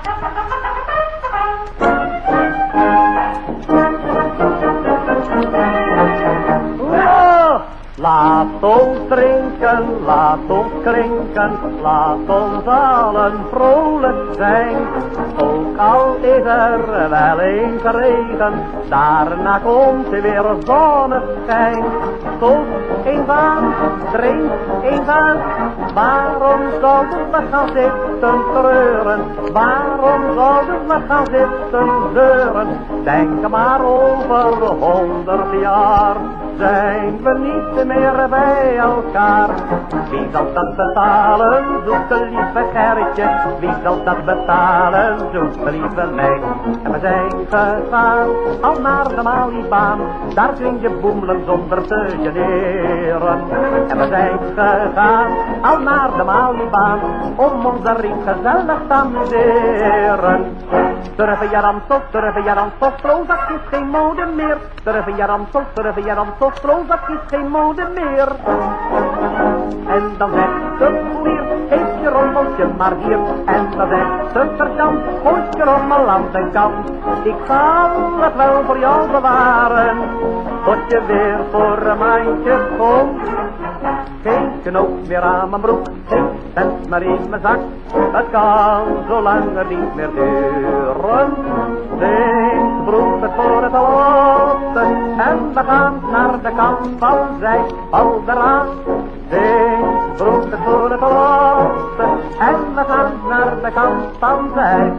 ¡Pam, pam, pam! Laat ons drinken, laat ons klinken, laat ons allen vrolijk zijn. Ook al is er wel eens regen, daarna komt weer zonneschijn. Tot een baan, drink een waarom zouden we gaan zitten treuren? Waarom zouden we gaan zitten zeuren? Denk maar over honderd jaar, zijn we niet meer bij elkaar. Wie zal dat betalen, zoete lieve Gerritje? Wie zal dat betalen, zoete lieve meid? En we zijn gegaan, al naar de Malibaan. Daar kun je boemelen zonder te generen. En we zijn gegaan, al naar de Malibaan. Om onze ring gezellig te amuseren. Durven je Amstel, durven je Prozac is geen mode meer. Durven je Amstel, durven je Amstel, Prozac is geen mode meer. En dan zegt de poelier, geef je rommeltje maar hier. En dan zegt de sergeant, gooi je rommel aan de kant. Ik zal het wel voor jou bewaren, tot je weer voor een maandje komt. Geen knoop meer aan mijn broek, cent maar in mijn zak. Het kan zo langer niet meer duren. Deze broek het voor het lossen en we gaan naar de kant van zij, al de raad. Deze broek het voor het lossen en we gaan naar de kant van zij.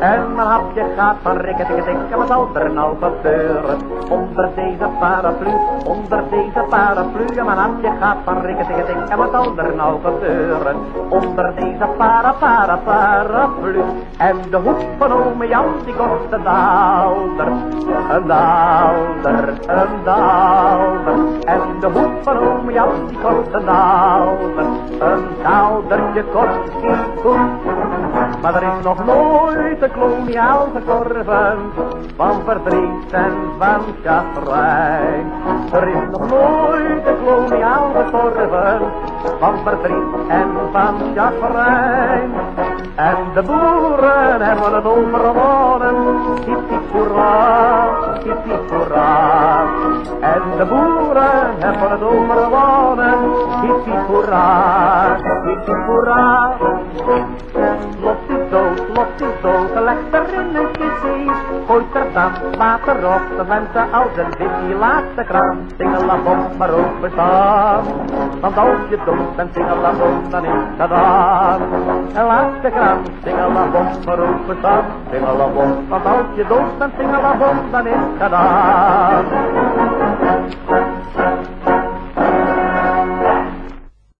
En mijn hapje gaat van rikke dikke dikke, wat zal er nou gebeuren? Onder deze paraplu, onder deze paraplu, en mijn hapje gaat van rikke dikke dikke, wat zal er nou gebeuren? Onder deze para para paraplu, en de hoek van ome Jan, die kost een daalder, een daalder, een daalder. En de hoek van ome Jan, die kost een daalder, een daaldertje kost geen goed. Maar er is nog nooit een koloniaal gekorven van verdriet en van chagrijn. Er is nog nooit een koloniaal gekorven van verdriet en van chagrijn. En de boeren hebben het overwonnen, hip hip hoera, hip hip hoera. En de boeren hebben het overwonnen, hip hip hoera, hip hip hoera. Dood, die dood, leg er in een kistje. Gooit er dan water op, de mensen als een whisky, laat de kraan. Singelabom, maar ook bestaan. Want als je dood bent, singelabom, dan is het gedaan. En laat de kraan, singelabom, maar ook bestaan. Singelabom, want als je dood bent, singelabom, dan is het gedaan.